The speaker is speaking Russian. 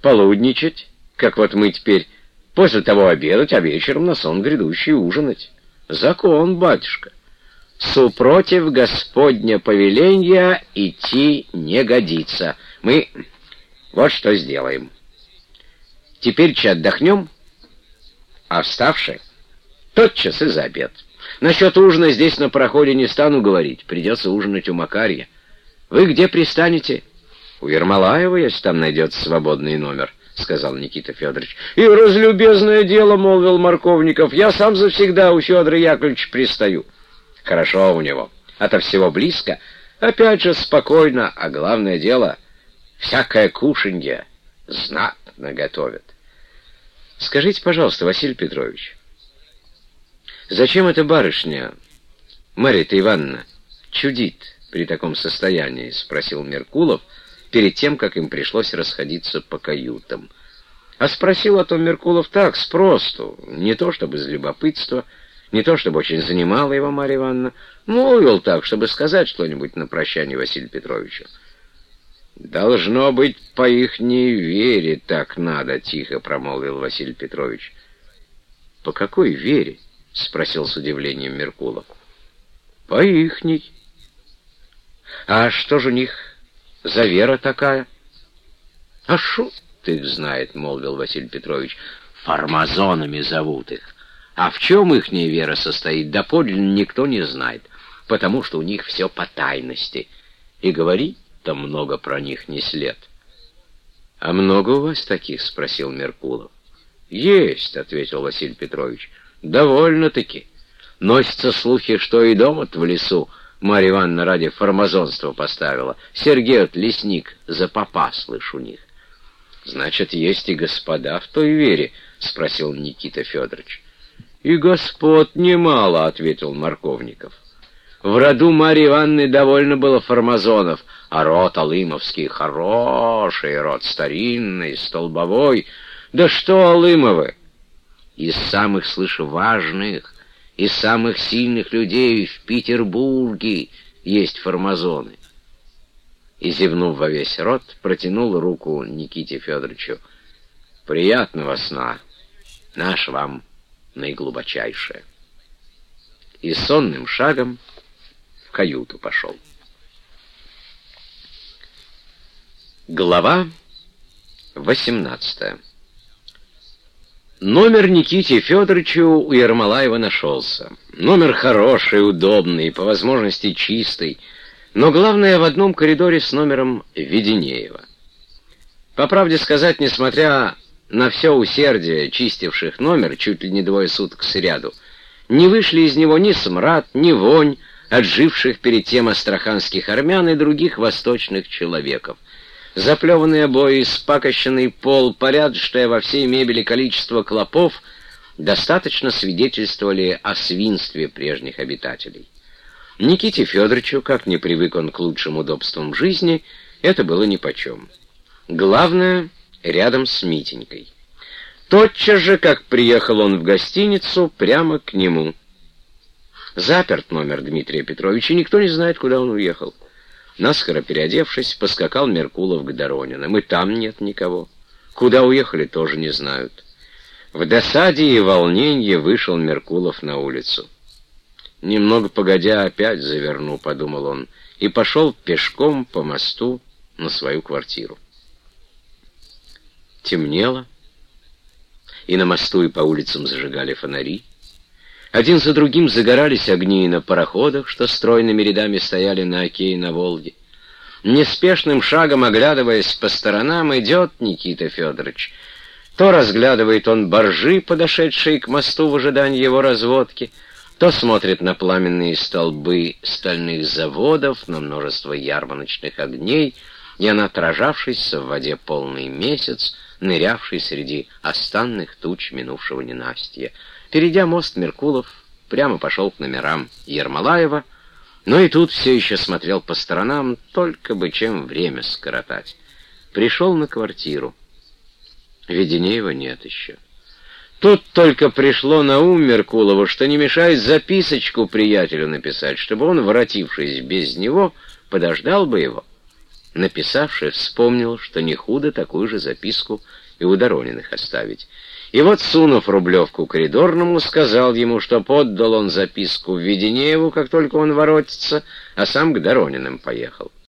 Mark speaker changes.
Speaker 1: полудничать, как вот мы теперь, после того обедать, а вечером на сон грядущий ужинать. Закон, батюшка. Супротив Господня повеления идти не годится. Мы вот что сделаем. Теперь че отдохнем, а вставши, тотчас и за обед. Насчет ужина здесь на проходе не стану говорить, придется ужинать у Макарья. Вы где пристанете? У Ермолаева, если там найдется свободный номер, — сказал Никита Федорович. И разлюбезное дело, — молвил Марковников, — я сам завсегда у Федора Яковлевича пристаю. Хорошо у него, ото всего близко, опять же спокойно, а главное дело, всякое кушанье знатно готовят. Скажите, пожалуйста, Василий Петрович, зачем эта барышня, Марья-то Ивановна, чудит при таком состоянии? — спросил Меркулов перед тем, как им пришлось расходиться по каютам. А спросил о том Меркулов так, спросту, не то чтобы из любопытства, не то чтобы очень занимала его Марья Ивановна, молвил так, чтобы сказать что-нибудь на прощание Василию Петровичу. «Должно быть, по ихней вере так надо», — тихо промолвил Василий Петрович. «По какой вере?» — спросил с удивлением Меркулов. «По ихней». «А что же у них за вера такая?» «А шут их знает», — молвил Василий Петрович. «Фармазонами зовут их. А в чем ихняя вера состоит, доподлинно никто не знает, потому что у них все по тайности. И говорить там много про них не след. — А много у вас таких? — спросил Меркулов. — Есть, — ответил Василий Петрович. — Довольно-таки. Носятся слухи, что и дома-то в лесу Марья Ивановна ради формазонства поставила. Сергей от лесник за попа, слышу у них. — Значит, есть и господа в той вере? — спросил Никита Федорович. — И господ немало, — ответил Марковников. В роду Марьи Ивановны довольно было формазонов, а род Алымовский хороший, род старинный, столбовой. Да что Алымовы? Из самых, слышу, важных, из самых сильных людей в Петербурге есть формазоны. И, зевнув во весь рот, протянул руку Никите Федоровичу. «Приятного сна! Наш вам наиглубочайшее!» И сонным шагом в каюту пошел. Глава 18 Номер Никите Федоровичу у Ермолаева нашелся. Номер хороший, удобный, по возможности чистый, но главное в одном коридоре с номером Веденеева. По правде сказать, несмотря на все усердие чистивших номер чуть ли не двое суток сряду, не вышли из него ни смрад, ни вонь, отживших перед тем астраханских армян и других восточных человеков. Заплеванные обои, спакощенный пол, порядочное во всей мебели количество клопов достаточно свидетельствовали о свинстве прежних обитателей. Никите Федоровичу, как не привык он к лучшим удобствам жизни, это было нипочем. Главное, рядом с Митенькой. Тотчас же, как приехал он в гостиницу, прямо к нему — Заперт номер Дмитрия Петровича, никто не знает, куда он уехал. Наскоро переодевшись, поскакал Меркулов к Дорониным. И там нет никого. Куда уехали, тоже не знают. В досаде и волнении вышел Меркулов на улицу. «Немного погодя опять заверну», — подумал он, и пошел пешком по мосту на свою квартиру. Темнело, и на мосту и по улицам зажигали фонари. Один за другим загорались огни на пароходах, что стройными рядами стояли на оке и на Волге. Неспешным шагом, оглядываясь по сторонам, идет Никита Федорович. То разглядывает он боржи, подошедшие к мосту в ожидании его разводки, то смотрит на пламенные столбы стальных заводов, на множество ярмарочных огней, и на отражавшийся в воде полный месяц, нырявший среди останных туч минувшего ненастья. Перейдя мост Меркулов, прямо пошел к номерам Ермолаева, но и тут все еще смотрел по сторонам, только бы чем время скоротать. Пришел на квартиру. Веденеева нет еще. Тут только пришло на ум Меркулову, что не мешает записочку приятелю написать, чтобы он, воротившись без него, подождал бы его. Написавший вспомнил, что не худо такую же записку и у Дорониных оставить. И вот, сунув рублевку коридорному, сказал ему, что поддал он записку в Веденееву, как только он воротится, а сам к Дорониным поехал.